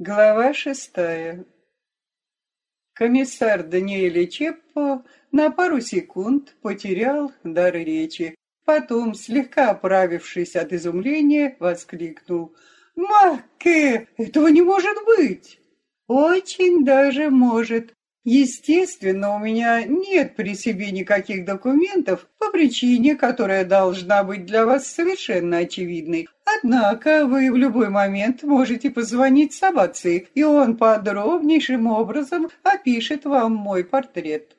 Глава шестая. Комиссар Даниэле Чеппо на пару секунд потерял дар речи. Потом, слегка оправившись от изумления, воскликнул. «Макке, этого не может быть!» «Очень даже может. Естественно, у меня нет при себе никаких документов по причине, которая должна быть для вас совершенно очевидной. Однако вы в любой момент можете позвонить Сабаци, и он подробнейшим образом опишет вам мой портрет.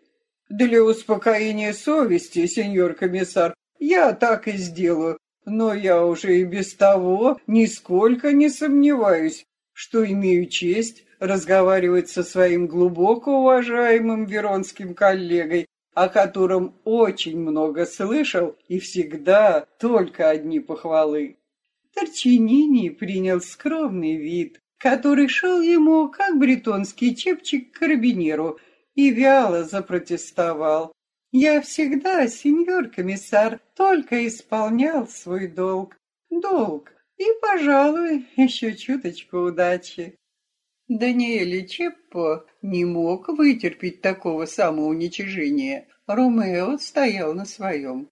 Для успокоения совести, сеньор комиссар, я так и сделаю, но я уже и без того нисколько не сомневаюсь, что имею честь разговаривать со своим глубоко уважаемым веронским коллегой, о котором очень много слышал и всегда только одни похвалы. Торчинини принял скромный вид, который шел ему, как бретонский чепчик к карабинеру, и вяло запротестовал. «Я всегда, сеньор комиссар, только исполнял свой долг. Долг и, пожалуй, еще чуточку удачи». Даниэль Чеппо не мог вытерпеть такого самоуничижения. Ромео стоял на своем.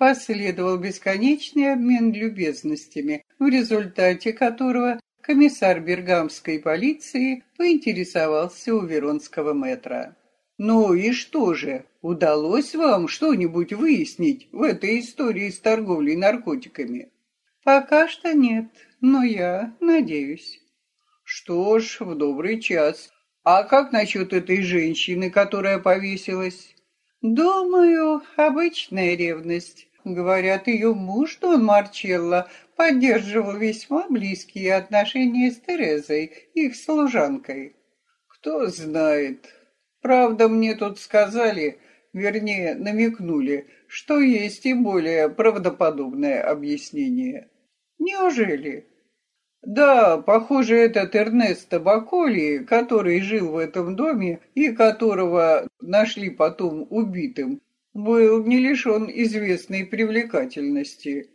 Последовал бесконечный обмен любезностями, в результате которого комиссар бергамской полиции поинтересовался у веронского метра. «Ну и что же, удалось вам что-нибудь выяснить в этой истории с торговлей наркотиками?» «Пока что нет, но я надеюсь». «Что ж, в добрый час. А как насчет этой женщины, которая повесилась?» «Думаю, обычная ревность. Говорят, ее муж, Дон Марчелло, поддерживал весьма близкие отношения с Терезой, их служанкой. Кто знает. Правда, мне тут сказали, вернее, намекнули, что есть и более правдоподобное объяснение. Неужели? Да, похоже, этот Эрнесто Баколи, который жил в этом доме и которого нашли потом убитым, был не лишен известной привлекательности.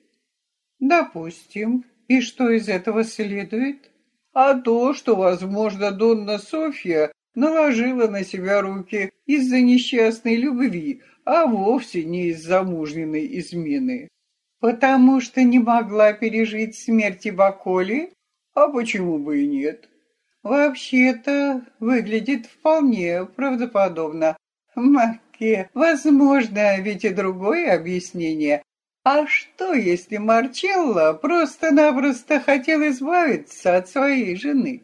Допустим. И что из этого следует? А то, что, возможно, Донна Софья наложила на себя руки из-за несчастной любви, а вовсе не из-за мужниной измены. Потому что не могла пережить смерти Баколи? А почему бы и нет? Вообще-то выглядит вполне правдоподобно. Маке, возможно, ведь и другое объяснение. А что, если Марчелло просто-напросто хотел избавиться от своей жены?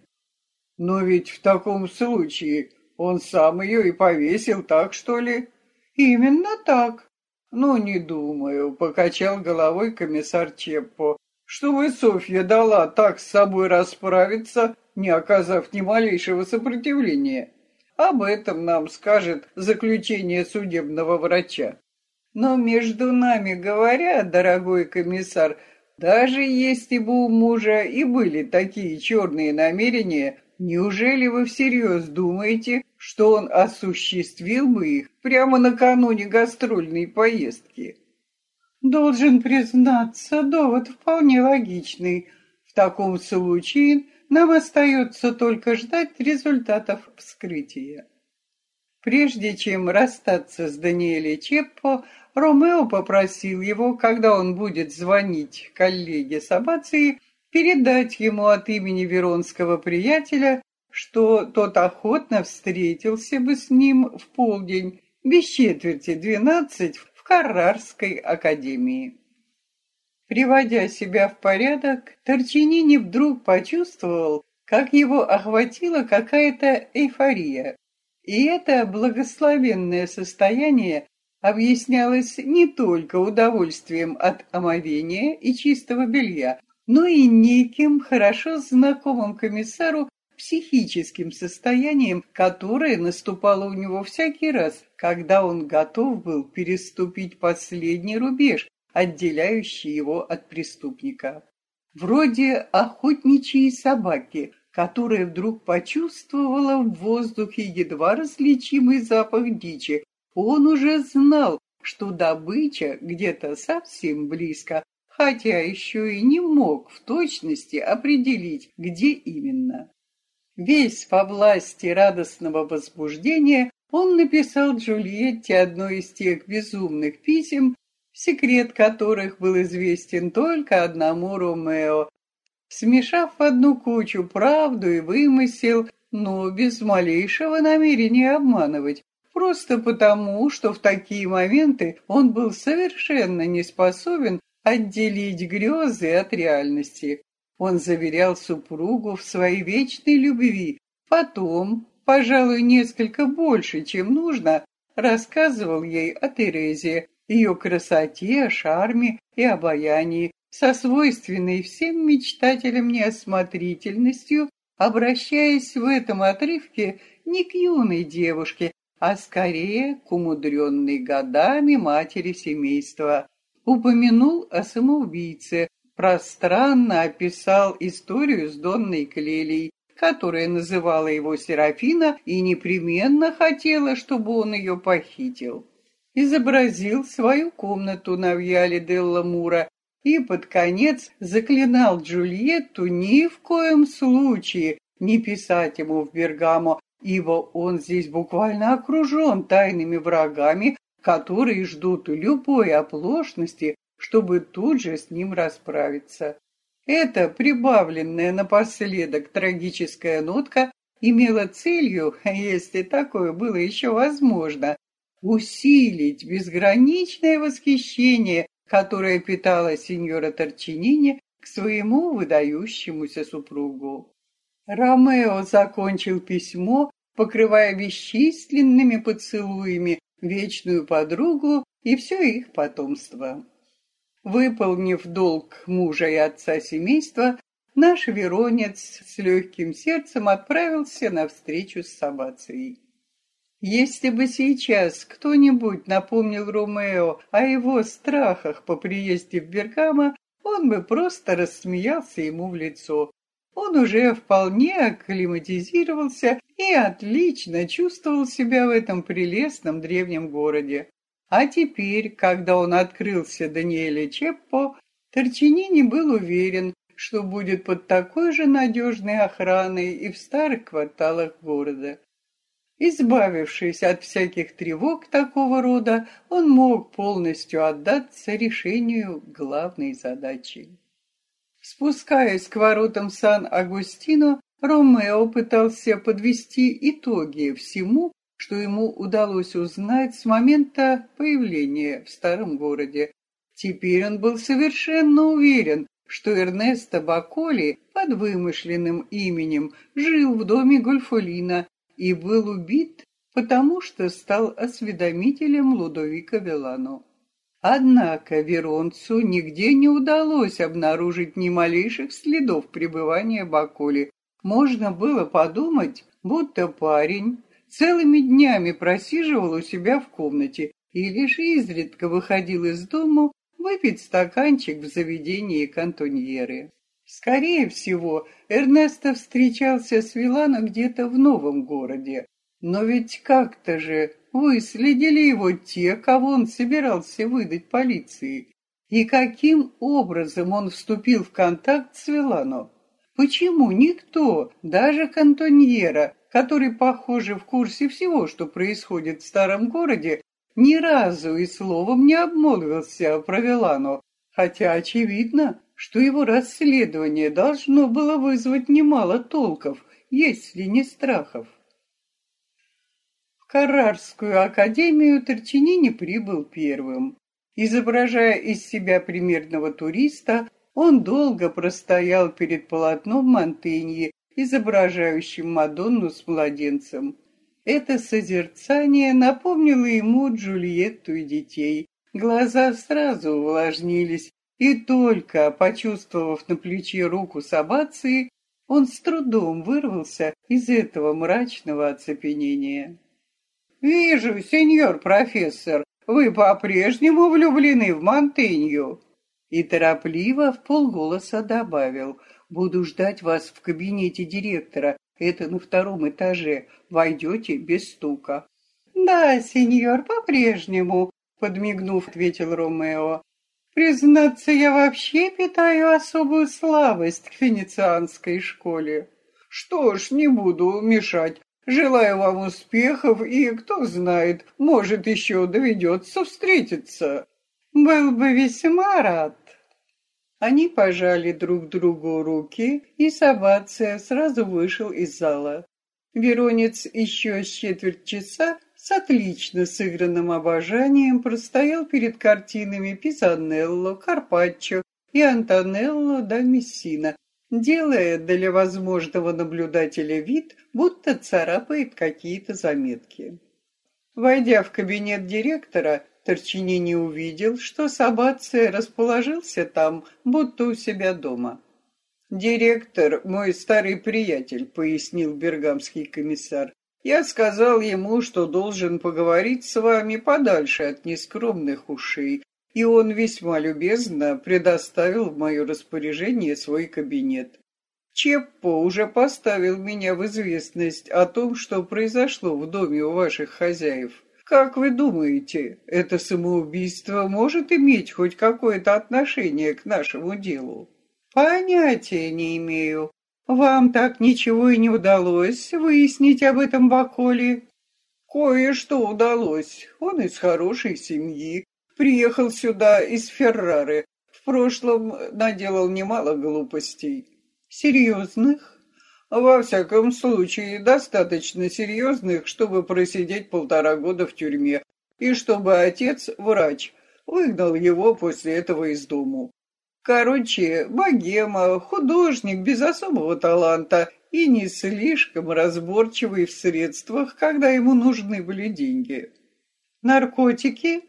Но ведь в таком случае он сам ее и повесил, так что ли? Именно так. Ну, не думаю, покачал головой комиссар Чеппо, чтобы Софья дала так с собой расправиться, не оказав ни малейшего сопротивления. Об этом нам скажет заключение судебного врача. Но между нами говоря, дорогой комиссар, даже если бы у мужа и были такие черные намерения, неужели вы всерьез думаете, что он осуществил бы их прямо накануне гастрольной поездки? Должен признаться, довод вполне логичный. В таком случае нам остается только ждать результатов вскрытия. Прежде чем расстаться с Даниэлем Чеппо, Ромео попросил его, когда он будет звонить коллеге Сабации, передать ему от имени веронского приятеля, что тот охотно встретился бы с ним в полдень, без четверти двенадцать, в Каррарской академии. Приводя себя в порядок, Торчинини вдруг почувствовал, как его охватила какая-то эйфория. И это благословенное состояние объяснялось не только удовольствием от омовения и чистого белья, но и неким хорошо знакомым комиссару психическим состоянием, которое наступало у него всякий раз, когда он готов был переступить последний рубеж, отделяющий его от преступника. Вроде охотничьей собаки, которая вдруг почувствовала в воздухе едва различимый запах дичи. Он уже знал, что добыча где-то совсем близко, хотя еще и не мог в точности определить, где именно. Весь во власти радостного возбуждения он написал Джульетте одно из тех безумных писем, секрет которых был известен только одному Ромео. Смешав в одну кучу правду и вымысел, но без малейшего намерения обманывать, просто потому, что в такие моменты он был совершенно не способен отделить грезы от реальности. Он заверял супругу в своей вечной любви, потом, пожалуй, несколько больше, чем нужно, рассказывал ей о Терезе, ее красоте, шарме и обаянии, со свойственной всем мечтателям неосмотрительностью, обращаясь в этом отрывке не к юной девушке, а скорее к умудренной годами матери семейства. Упомянул о самоубийце, пространно описал историю с Донной Клелей, которая называла его Серафина и непременно хотела, чтобы он ее похитил. Изобразил свою комнату на Вьяле Делла Мура и под конец заклинал Джульетту ни в коем случае не писать ему в Бергамо ибо он здесь буквально окружен тайными врагами, которые ждут любой оплошности, чтобы тут же с ним расправиться. Эта прибавленная напоследок трагическая нотка имела целью, если такое было еще возможно, усилить безграничное восхищение, которое питала сеньора Торчинини к своему выдающемуся супругу. Ромео закончил письмо, покрывая бесчисленными поцелуями вечную подругу и все их потомство. Выполнив долг мужа и отца семейства, наш Веронец с легким сердцем отправился на встречу с Сабацией. Если бы сейчас кто-нибудь напомнил Ромео о его страхах по приезде в Бергамо, он бы просто рассмеялся ему в лицо, он уже вполне акклиматизировался и отлично чувствовал себя в этом прелестном древнем городе. А теперь, когда он открылся Даниэле Чеппо, Торчинини был уверен, что будет под такой же надежной охраной и в старых кварталах города. Избавившись от всяких тревог такого рода, он мог полностью отдаться решению главной задачи. Спускаясь к воротам Сан-Агустино, Ромео пытался подвести итоги всему, что ему удалось узнать с момента появления в старом городе. Теперь он был совершенно уверен, что Эрнесто Баколи под вымышленным именем жил в доме Гольфолина и был убит, потому что стал осведомителем Лудовика Велано. Однако Веронцу нигде не удалось обнаружить ни малейших следов пребывания Баколи. Можно было подумать, будто парень целыми днями просиживал у себя в комнате и лишь изредка выходил из дома выпить стаканчик в заведении кантоньеры. Скорее всего, Эрнесто встречался с Вилано где-то в новом городе. Но ведь как-то же выследили его те, кого он собирался выдать полиции. И каким образом он вступил в контакт с Вилано? Почему никто, даже Кантоньера, который, похоже, в курсе всего, что происходит в старом городе, ни разу и словом не обмолвился про Вилано, хотя очевидно, что его расследование должно было вызвать немало толков, если не страхов. Каррарскую академию Торчинини прибыл первым. Изображая из себя примерного туриста, он долго простоял перед полотном Монтеньи, изображающим Мадонну с младенцем. Это созерцание напомнило ему Джульетту и детей. Глаза сразу увлажнились, и только, почувствовав на плече руку Сабации, он с трудом вырвался из этого мрачного оцепенения. «Вижу, сеньор профессор, вы по-прежнему влюблены в Монтенью». И торопливо в полголоса добавил, «Буду ждать вас в кабинете директора, это на втором этаже, войдете без стука». «Да, сеньор, по-прежнему», — подмигнув, ответил Ромео. «Признаться, я вообще питаю особую слабость к венецианской школе». Что ж, не буду мешать. Желаю вам успехов, и, кто знает, может, еще доведется встретиться. Был бы весьма рад. Они пожали друг другу руки, и Сабация сразу вышел из зала. Веронец еще с четверть часа с отлично сыгранным обожанием простоял перед картинами Пизанелло, Карпаччо и Антонелло да Мессина, делая для возможного наблюдателя вид, будто царапает какие-то заметки. Войдя в кабинет директора, Торчинини увидел, что Сабация расположился там, будто у себя дома. «Директор, мой старый приятель», — пояснил бергамский комиссар. «Я сказал ему, что должен поговорить с вами подальше от нескромных ушей, и он весьма любезно предоставил в мое распоряжение свой кабинет. Чеппо уже поставил меня в известность о том, что произошло в доме у ваших хозяев. Как вы думаете, это самоубийство может иметь хоть какое-то отношение к нашему делу? Понятия не имею. Вам так ничего и не удалось выяснить об этом Баколе? Кое-что удалось. Он из хорошей семьи. Приехал сюда из Феррары. В прошлом наделал немало глупостей. Серьезных? Во всяком случае, достаточно серьезных, чтобы просидеть полтора года в тюрьме, и чтобы отец, врач, выгнал его после этого из дому. Короче, богема, художник без особого таланта и не слишком разборчивый в средствах, когда ему нужны были деньги. Наркотики?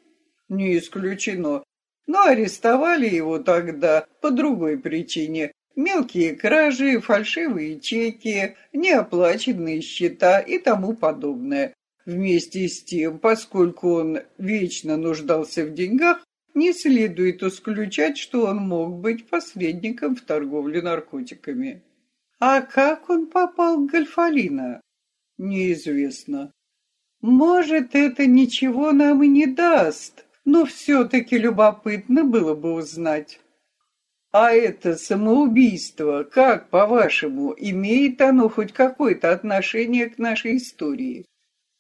Не исключено. Но арестовали его тогда по другой причине. Мелкие кражи, фальшивые чеки, неоплаченные счета и тому подобное. Вместе с тем, поскольку он вечно нуждался в деньгах, не следует исключать, что он мог быть посредником в торговле наркотиками. А как он попал к Гольфалина? Неизвестно. Может, это ничего нам и не даст, но все-таки любопытно было бы узнать. А это самоубийство, как, по-вашему, имеет оно хоть какое-то отношение к нашей истории?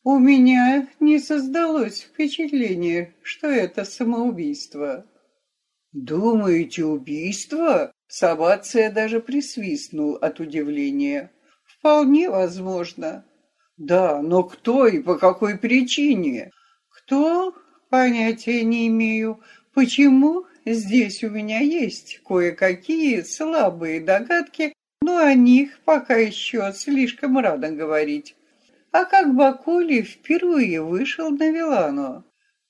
У меня не создалось впечатление, что это самоубийство. Думаете, убийство? Сабация даже присвистнул от удивления. Вполне возможно. Да, но кто и по какой причине? Кто? Понятия не имею. Почему? здесь у меня есть кое-какие слабые догадки, но о них пока еще слишком рано говорить. А как Бакули впервые вышел на Вилану?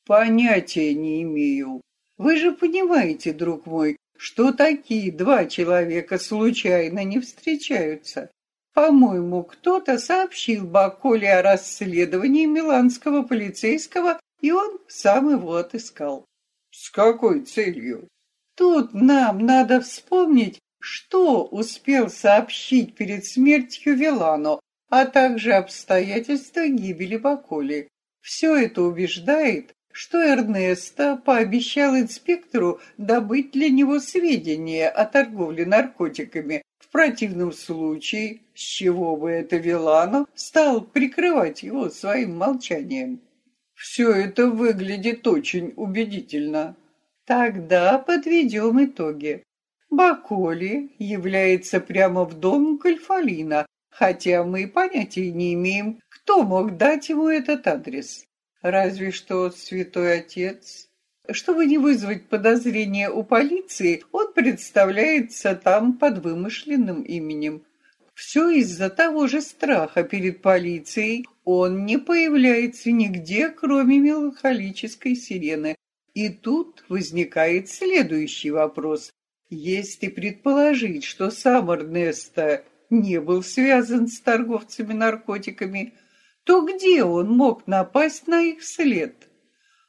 Понятия не имею. Вы же понимаете, друг мой, что такие два человека случайно не встречаются. По-моему, кто-то сообщил Бакули о расследовании миланского полицейского, и он сам его отыскал. С какой целью? Тут нам надо вспомнить, что успел сообщить перед смертью Вилано, а также обстоятельства гибели Баколи. Все это убеждает, что Эрнесто пообещал инспектору добыть для него сведения о торговле наркотиками. В противном случае, с чего бы это Вилано стал прикрывать его своим молчанием. Все это выглядит очень убедительно. Тогда подведем итоги. Баколи является прямо в дом Гольфалина, хотя мы понятия не имеем, кто мог дать ему этот адрес. Разве что святой отец. Чтобы не вызвать подозрения у полиции, он представляется там под вымышленным именем. Все из-за того же страха перед полицией он не появляется нигде, кроме меланхолической сирены. И тут возникает следующий вопрос. Если предположить, что сам Эрнесто не был связан с торговцами наркотиками, то где он мог напасть на их след?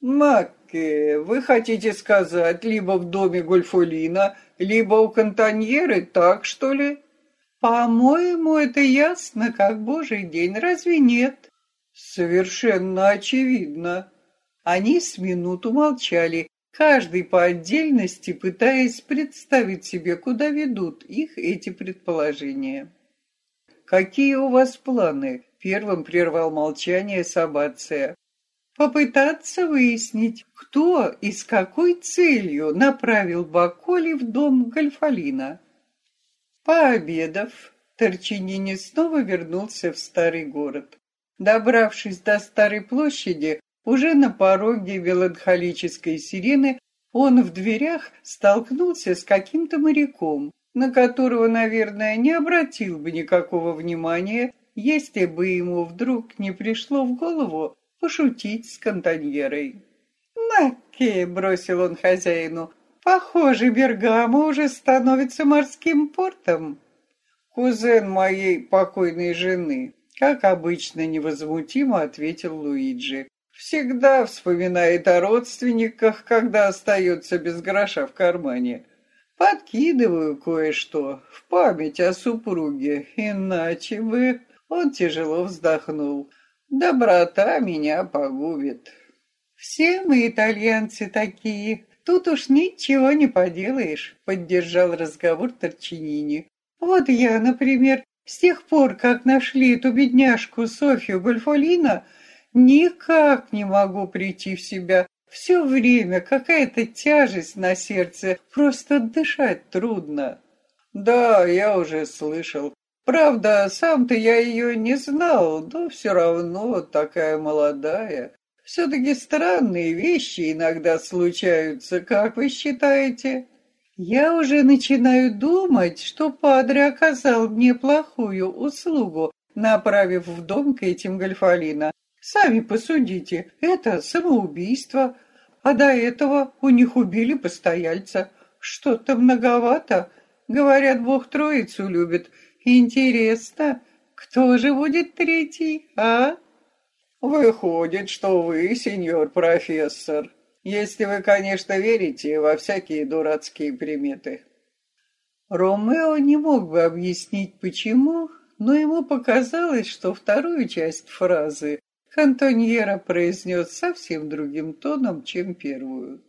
Макке, вы хотите сказать, либо в доме Гольфолина, либо у Кантаньеры, так что ли? По-моему, это ясно, как божий день, разве нет? Совершенно очевидно. Они с минуту молчали, каждый по отдельности пытаясь представить себе, куда ведут их эти предположения. какие у вас планы?» Первым прервал молчание Сабация. Попытаться выяснить, кто и с какой целью направил Баколи в дом Гальфалина. Пообедав, Торчинини снова вернулся в старый город. Добравшись до старой площади, уже на пороге меланхолической сирены он в дверях столкнулся с каким-то моряком, на которого, наверное, не обратил бы никакого внимания, если бы ему вдруг не пришло в голову пошутить с кантоньерой. «Наке!» — бросил он хозяину. «Похоже, Бергамо уже становится морским портом». «Кузен моей покойной жены», — как обычно невозмутимо ответил Луиджи. «Всегда вспоминает о родственниках, когда остается без гроша в кармане. Подкидываю кое-что в память о супруге, иначе бы...» Он тяжело вздохнул. «Доброта меня погубит». «Все мы итальянцы такие. Тут уж ничего не поделаешь», — поддержал разговор Торчинини. «Вот я, например, с тех пор, как нашли эту бедняжку Софью Гольфолина, никак не могу прийти в себя. Все время какая-то тяжесть на сердце, просто дышать трудно». «Да, я уже слышал. Правда, сам-то я ее не знал, но все равно такая молодая. Все-таки странные вещи иногда случаются, как вы считаете? Я уже начинаю думать, что Падре оказал мне плохую услугу, направив в дом к этим Гальфалина. Сами посудите, это самоубийство, а до этого у них убили постояльца. Что-то многовато. Говорят, Бог Троицу любит — Интересно, кто же будет третий, а? Выходит, что вы, сеньор профессор, если вы, конечно, верите во всякие дурацкие приметы. Ромео не мог бы объяснить, почему, но ему показалось, что вторую часть фразы Кантоньера произнес совсем другим тоном, чем первую.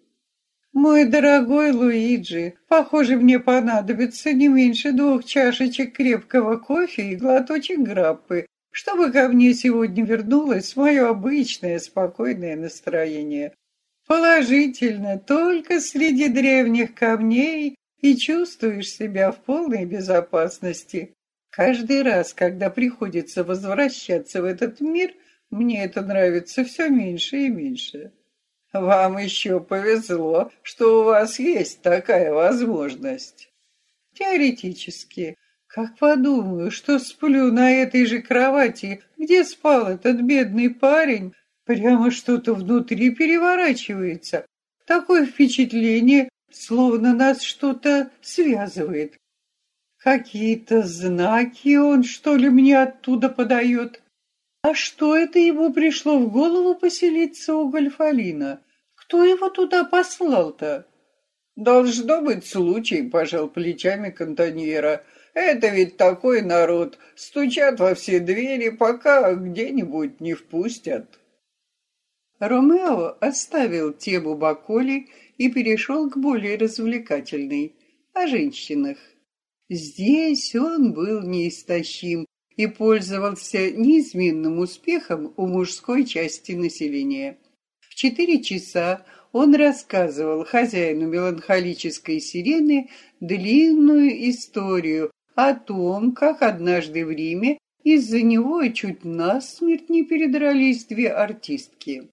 «Мой дорогой Луиджи, похоже, мне понадобится не меньше двух чашечек крепкого кофе и глоточек граппы, чтобы ко мне сегодня вернулось мое обычное спокойное настроение. Положительно, только среди древних камней и чувствуешь себя в полной безопасности. Каждый раз, когда приходится возвращаться в этот мир, мне это нравится все меньше и меньше». Вам еще повезло, что у вас есть такая возможность. Теоретически. Как подумаю, что сплю на этой же кровати, где спал этот бедный парень, прямо что-то внутри переворачивается. Такое впечатление, словно нас что-то связывает. Какие-то знаки он, что ли, мне оттуда подает? А что это ему пришло в голову поселиться у Гольфалина? Кто его туда послал-то? Должно быть случай, пожал плечами кантоньера. Это ведь такой народ. Стучат во все двери, пока где-нибудь не впустят. Ромео оставил тему Баколи и перешел к более развлекательной — о женщинах. Здесь он был неистощим, и пользовался неизменным успехом у мужской части населения. В четыре часа он рассказывал хозяину меланхолической сирены длинную историю о том, как однажды в Риме из-за него чуть насмерть не передрались две артистки.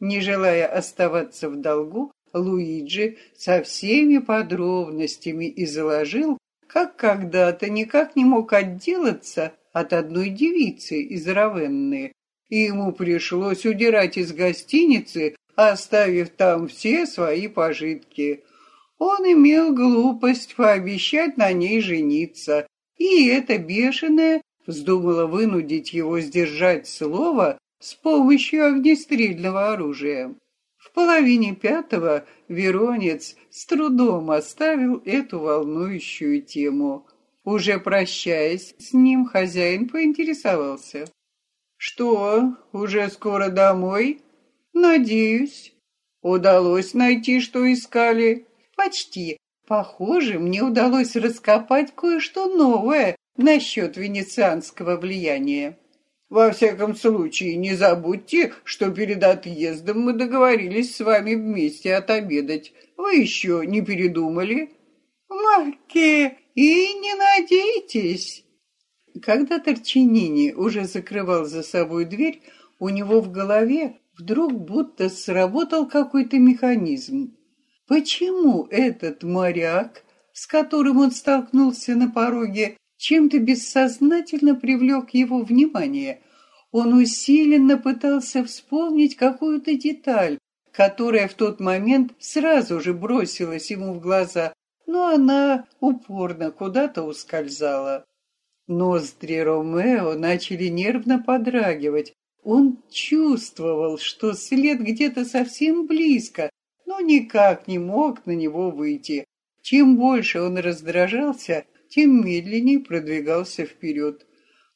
Не желая оставаться в долгу, Луиджи со всеми подробностями изложил, как когда-то никак не мог отделаться от одной девицы из Равенны, и ему пришлось удирать из гостиницы, оставив там все свои пожитки. Он имел глупость пообещать на ней жениться, и эта бешеная вздумала вынудить его сдержать слово с помощью огнестрельного оружия. В половине пятого Веронец с трудом оставил эту волнующую тему. Уже прощаясь с ним, хозяин поинтересовался. «Что, уже скоро домой?» «Надеюсь». «Удалось найти, что искали?» «Почти. Похоже, мне удалось раскопать кое-что новое, насчет венецианского влияния. Во всяком случае, не забудьте, что перед отъездом мы договорились с вами вместе отобедать. Вы еще не передумали? Марке, и не надейтесь. Когда Торчинини уже закрывал за собой дверь, у него в голове вдруг будто сработал какой-то механизм. Почему этот моряк, с которым он столкнулся на пороге, чем-то бессознательно привлек его внимание? Он усиленно пытался вспомнить какую-то деталь, которая в тот момент сразу же бросилась ему в глаза, но она упорно куда-то ускользала. Ноздри Ромео начали нервно подрагивать. Он чувствовал, что след где-то совсем близко, но никак не мог на него выйти. Чем больше он раздражался, тем медленнее продвигался вперед.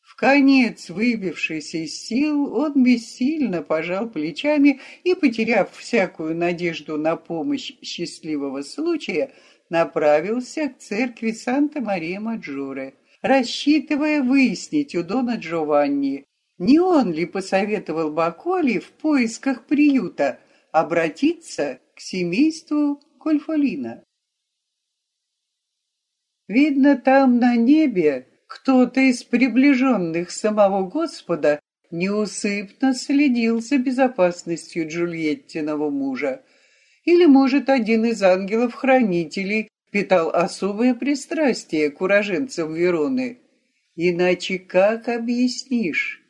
В конец выбившийся из сил, он бессильно пожал плечами и, потеряв всякую надежду на помощь счастливого случая, направился к церкви Санта-Мария-Маджоре рассчитывая выяснить у Дона Джованни, не он ли посоветовал Баколи в поисках приюта обратиться к семейству Кольфолина. Видно, там на небе кто-то из приближенных самого Господа неусыпно следил за безопасностью Джульеттиного мужа. Или, может, один из ангелов-хранителей питал особое пристрастие к уроженцам Вероны. Иначе как объяснишь,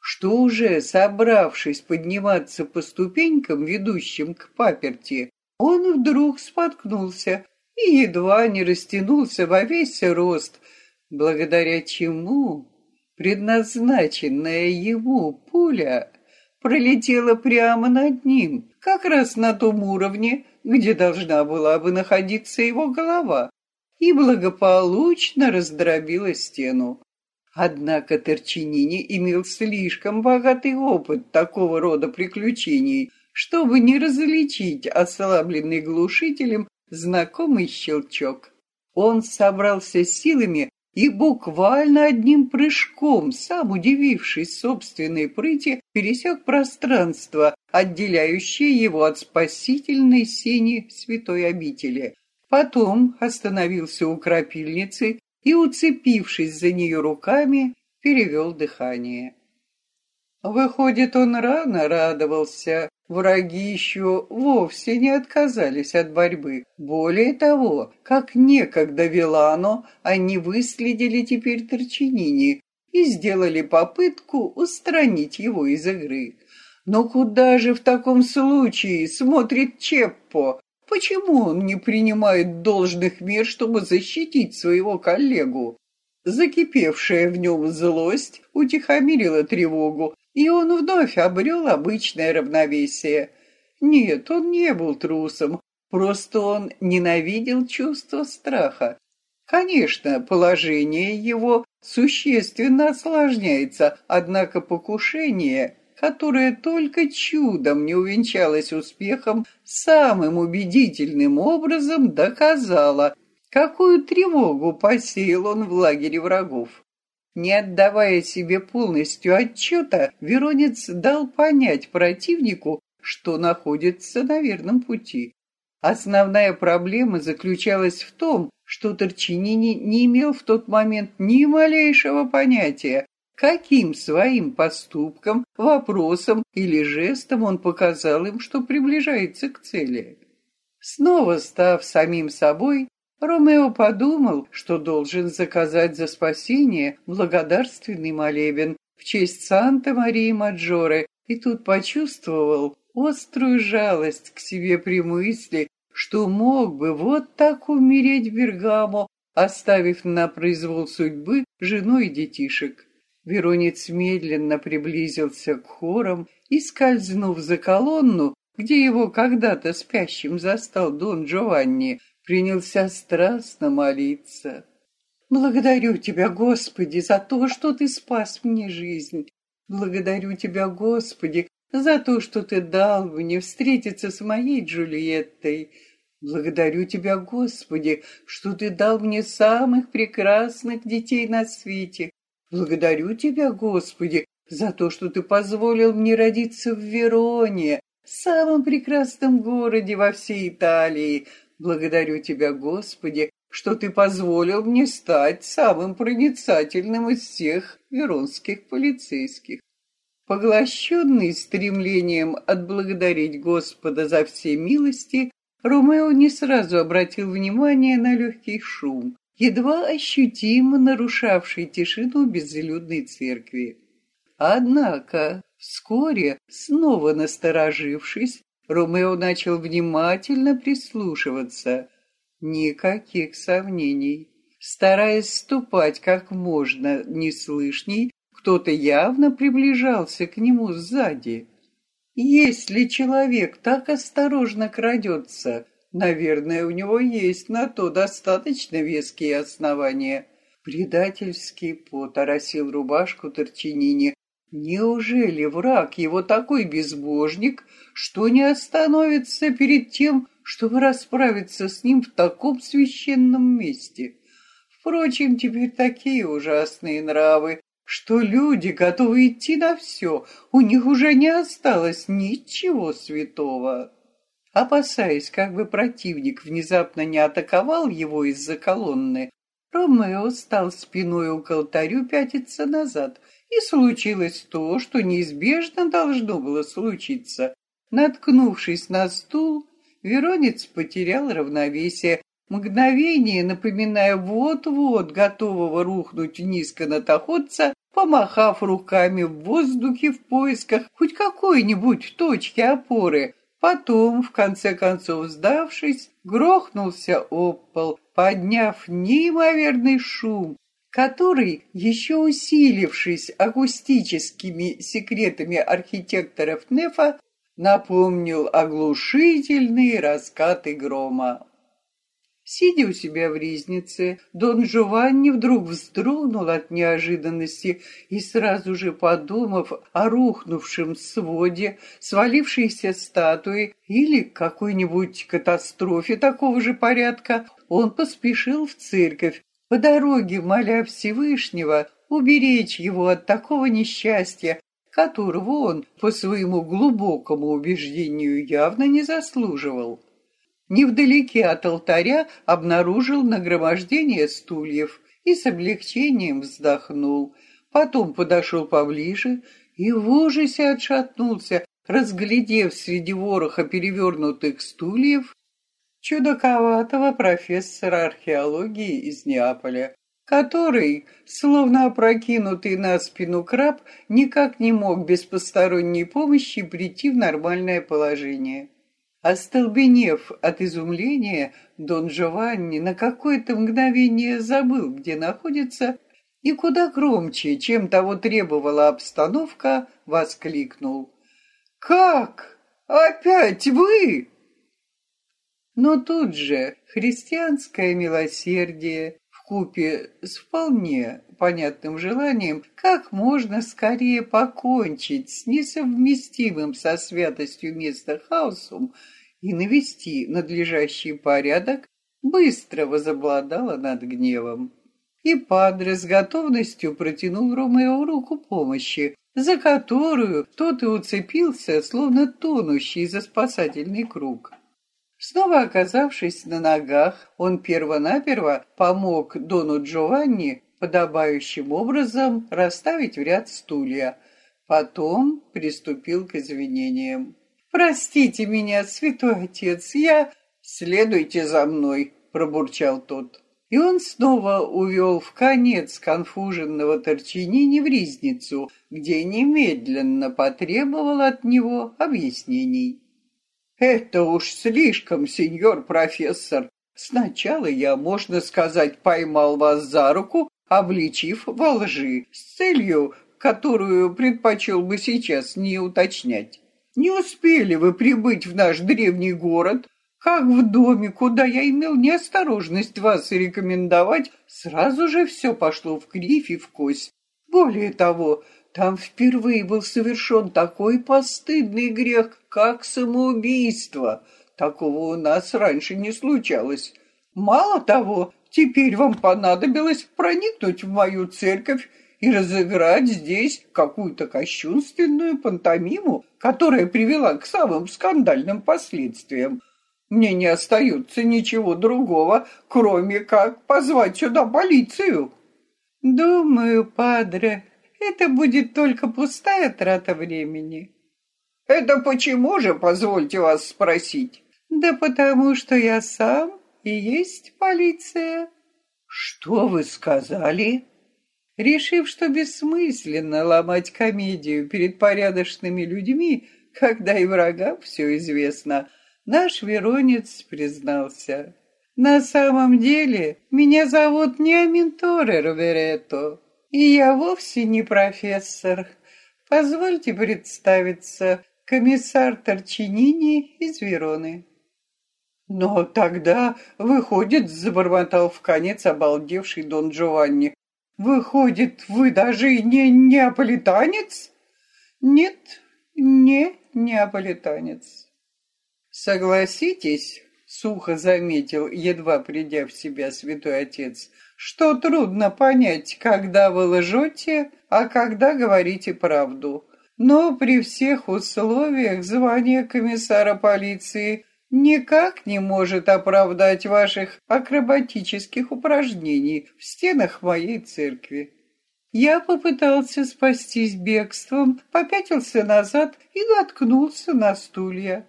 что уже собравшись подниматься по ступенькам, ведущим к паперти, он вдруг споткнулся и едва не растянулся во весь рост, благодаря чему предназначенная ему пуля пролетела прямо над ним, как раз на том уровне, где должна была бы находиться его голова, и благополучно раздробила стену. Однако Торчинини имел слишком богатый опыт такого рода приключений, чтобы не различить ослабленный глушителем знакомый щелчок. Он собрался силами и буквально одним прыжком, сам удивившись собственной прыти, пересек пространство, отделяющее его от спасительной сени святой обители. Потом остановился у крапильницы и, уцепившись за нее руками, перевел дыхание. Выходит, он рано радовался, Враги еще вовсе не отказались от борьбы. Более того, как некогда Вилано, они выследили теперь Торчинини и сделали попытку устранить его из игры. Но куда же в таком случае смотрит Чеппо? Почему он не принимает должных мер, чтобы защитить своего коллегу? Закипевшая в нем злость утихомирила тревогу, и он вновь обрел обычное равновесие. Нет, он не был трусом, просто он ненавидел чувство страха. Конечно, положение его существенно осложняется, однако покушение, которое только чудом не увенчалось успехом, самым убедительным образом доказало, какую тревогу посеял он в лагере врагов. Не отдавая себе полностью отчета, Веронец дал понять противнику, что находится на верном пути. Основная проблема заключалась в том, что Торчинини не имел в тот момент ни малейшего понятия, каким своим поступком, вопросом или жестом он показал им, что приближается к цели. Снова став самим собой, Ромео подумал, что должен заказать за спасение благодарственный молебен в честь Санта-Марии-Маджоре, и тут почувствовал острую жалость к себе при мысли, что мог бы вот так умереть в Бергамо, оставив на произвол судьбы жену и детишек. Веронец медленно приблизился к хорам и, скользнув за колонну, где его когда-то спящим застал Дон Джованни, принялся страстно молиться. Благодарю Тебя, Господи, за то, что Ты спас мне жизнь. Благодарю Тебя, Господи, за то, что Ты дал мне встретиться с моей Джульеттой. Благодарю Тебя, Господи, что Ты дал мне самых прекрасных детей на свете. Благодарю Тебя, Господи, за то, что Ты позволил мне родиться в Вероне, самом прекрасном городе во всей Италии. Благодарю Тебя, Господи, что Ты позволил мне стать самым проницательным из всех веронских полицейских. Поглощенный стремлением отблагодарить Господа за все милости, Ромео не сразу обратил внимание на легкий шум, едва ощутимо нарушавший тишину безлюдной церкви. Однако вскоре, снова насторожившись, Ромео начал внимательно прислушиваться. Никаких сомнений. Стараясь ступать как можно неслышней, кто-то явно приближался к нему сзади. Если человек так осторожно крадется, наверное, у него есть на то достаточно веские основания. Предательский пот оросил рубашку Торчинини. Неужели враг его такой безбожник, что не остановится перед тем, чтобы расправиться с ним в таком священном месте? Впрочем, теперь такие ужасные нравы, что люди готовы идти на все, у них уже не осталось ничего святого. Опасаясь, как бы противник внезапно не атаковал его из-за колонны, Ромео стал спиной к алтарю пятиться назад, и случилось то, что неизбежно должно было случиться. Наткнувшись на стул, Веронец потерял равновесие, мгновение напоминая вот-вот готового рухнуть вниз канатоходца, помахав руками в воздухе в поисках хоть какой-нибудь точки опоры. Потом, в конце концов сдавшись, грохнулся об пол, подняв неимоверный шум, который, еще усилившись акустическими секретами архитекторов Нефа, напомнил оглушительные раскаты грома. Сидя у себя в ризнице, Дон Джованни вдруг вздрогнул от неожиданности и, сразу же подумав о рухнувшем своде, свалившейся статуи или какой-нибудь катастрофе такого же порядка, он поспешил в церковь, по дороге моля Всевышнего уберечь его от такого несчастья, которого он, по своему глубокому убеждению, явно не заслуживал. Невдалеке от алтаря обнаружил нагромождение стульев и с облегчением вздохнул. Потом подошел поближе и в ужасе отшатнулся, разглядев среди вороха перевернутых стульев чудаковатого профессора археологии из Неаполя, который, словно опрокинутый на спину краб, никак не мог без посторонней помощи прийти в нормальное положение. Остолбенев от изумления, Дон Джованни на какое-то мгновение забыл, где находится, и куда громче, чем того требовала обстановка, воскликнул. «Как? Опять вы?» Но тут же христианское милосердие в купе с вполне понятным желанием как можно скорее покончить с несовместимым со святостью места хаосом и навести надлежащий порядок, быстро возобладала над гневом. И Падре с готовностью протянул Ромео руку помощи, за которую тот и уцепился, словно тонущий за спасательный круг. Снова оказавшись на ногах, он первонаперво помог Дону Джованни подобающим образом расставить в ряд стулья. Потом приступил к извинениям. «Простите меня, святой отец, я...» «Следуйте за мной», — пробурчал тот. И он снова увел в конец конфуженного Торчинини в ризницу, где немедленно потребовал от него объяснений. Это уж слишком, сеньор профессор. Сначала я, можно сказать, поймал вас за руку, обличив во лжи, с целью, которую предпочел бы сейчас не уточнять. Не успели вы прибыть в наш древний город, как в доме, куда я имел неосторожность вас рекомендовать, сразу же все пошло в кривь и в кость. Более того, там впервые был совершен такой постыдный грех, как самоубийство. Такого у нас раньше не случалось. Мало того, теперь вам понадобилось проникнуть в мою церковь и разыграть здесь какую-то кощунственную пантомиму, которая привела к самым скандальным последствиям. Мне не остается ничего другого, кроме как позвать сюда полицию. Думаю, падре, это будет только пустая трата времени. Это почему же, позвольте вас спросить? Да потому что я сам и есть полиция. Что вы сказали? Решив, что бессмысленно ломать комедию перед порядочными людьми, когда и врагам все известно, наш Веронец признался. На самом деле, меня зовут не Аминторе Роберетто, и я вовсе не профессор. Позвольте представиться, комиссар Торчинини из Вероны. Но тогда, выходит, забормотал в конец обалдевший Дон Джованни, Выходит, вы даже не неаполитанец? Нет, не неаполитанец. Согласитесь, сухо заметил, едва придя в себя святой отец, что трудно понять, когда вы лжете, а когда говорите правду. Но при всех условиях звание комиссара полиции никак не может оправдать ваших акробатических упражнений в стенах моей церкви. Я попытался спастись бегством, попятился назад и наткнулся на стулья.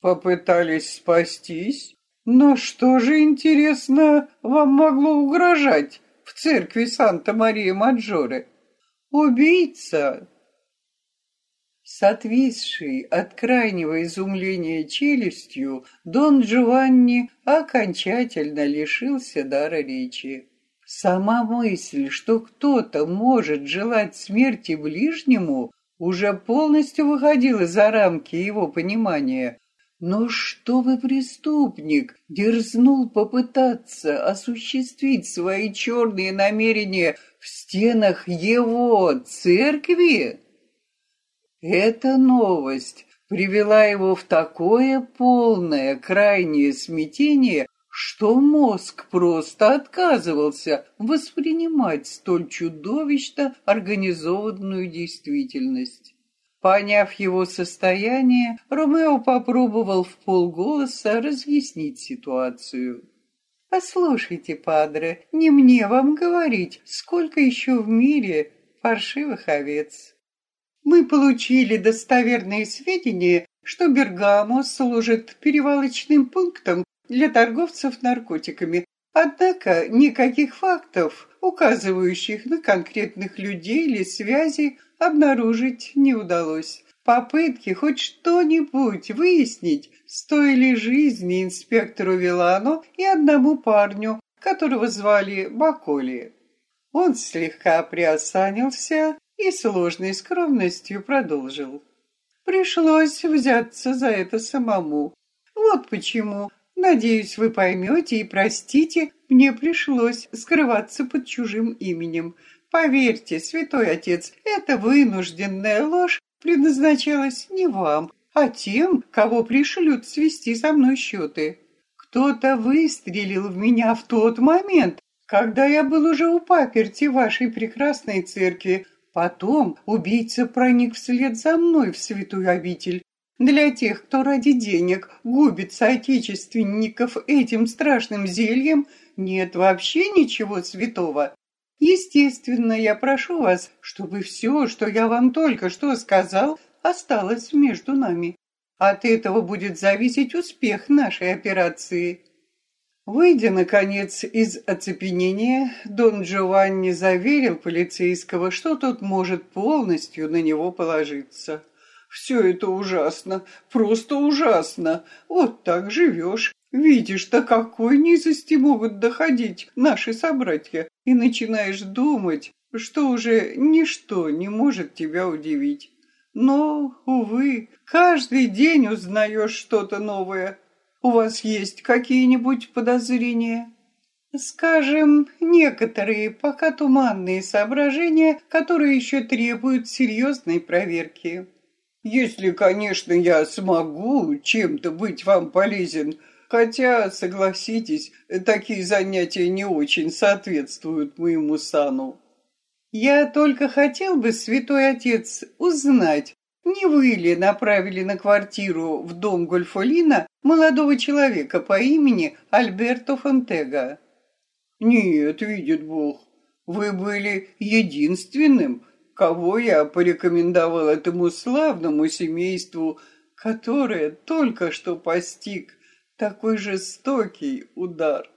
Попытались спастись? Но что же, интересно, вам могло угрожать в церкви Санта-Мария-Маджоре? Убийца, с отвисшей от крайнего изумления челюстью Дон Джованни окончательно лишился дара речи. Сама мысль, что кто-то может желать смерти ближнему, уже полностью выходила за рамки его понимания. Но что вы, преступник, дерзнул попытаться осуществить свои черные намерения в стенах его церкви? Эта новость привела его в такое полное, крайнее смятение, что мозг просто отказывался воспринимать столь чудовищно организованную действительность. Поняв его состояние, Ромео попробовал в полголоса разъяснить ситуацию. «Послушайте, падре, не мне вам говорить, сколько еще в мире паршивых овец. Мы получили достоверные сведения, что Бергамо служит перевалочным пунктом для торговцев наркотиками. Однако никаких фактов, указывающих на конкретных людей или связи, обнаружить не удалось. Попытки хоть что-нибудь выяснить стоили жизни инспектору Вилану и одному парню, которого звали Баколи. Он слегка приосанился, и сложной скромностью продолжил. Пришлось взяться за это самому. Вот почему. Надеюсь, вы поймете и простите, мне пришлось скрываться под чужим именем. Поверьте, святой отец, эта вынужденная ложь предназначалась не вам, а тем, кого пришлют свести со мной счеты. Кто-то выстрелил в меня в тот момент, когда я был уже у паперти вашей прекрасной церкви, Потом убийца проник вслед за мной в святую обитель. Для тех, кто ради денег губит соотечественников этим страшным зельем, нет вообще ничего святого. Естественно, я прошу вас, чтобы все, что я вам только что сказал, осталось между нами. От этого будет зависеть успех нашей операции. Выйдя, наконец, из оцепенения, Дон Джованни заверил полицейского, что тот может полностью на него положиться. «Все это ужасно, просто ужасно. Вот так живешь. Видишь, до какой низости могут доходить наши собратья, и начинаешь думать, что уже ничто не может тебя удивить. Но, увы, каждый день узнаешь что-то новое, у вас есть какие-нибудь подозрения? Скажем, некоторые пока туманные соображения, которые еще требуют серьезной проверки. Если, конечно, я смогу чем-то быть вам полезен, хотя, согласитесь, такие занятия не очень соответствуют моему сану. Я только хотел бы, святой отец, узнать, не вы ли направили на квартиру в дом Гольфолина молодого человека по имени Альберто Фонтега? Нет, видит Бог, вы были единственным, кого я порекомендовал этому славному семейству, которое только что постиг такой жестокий удар.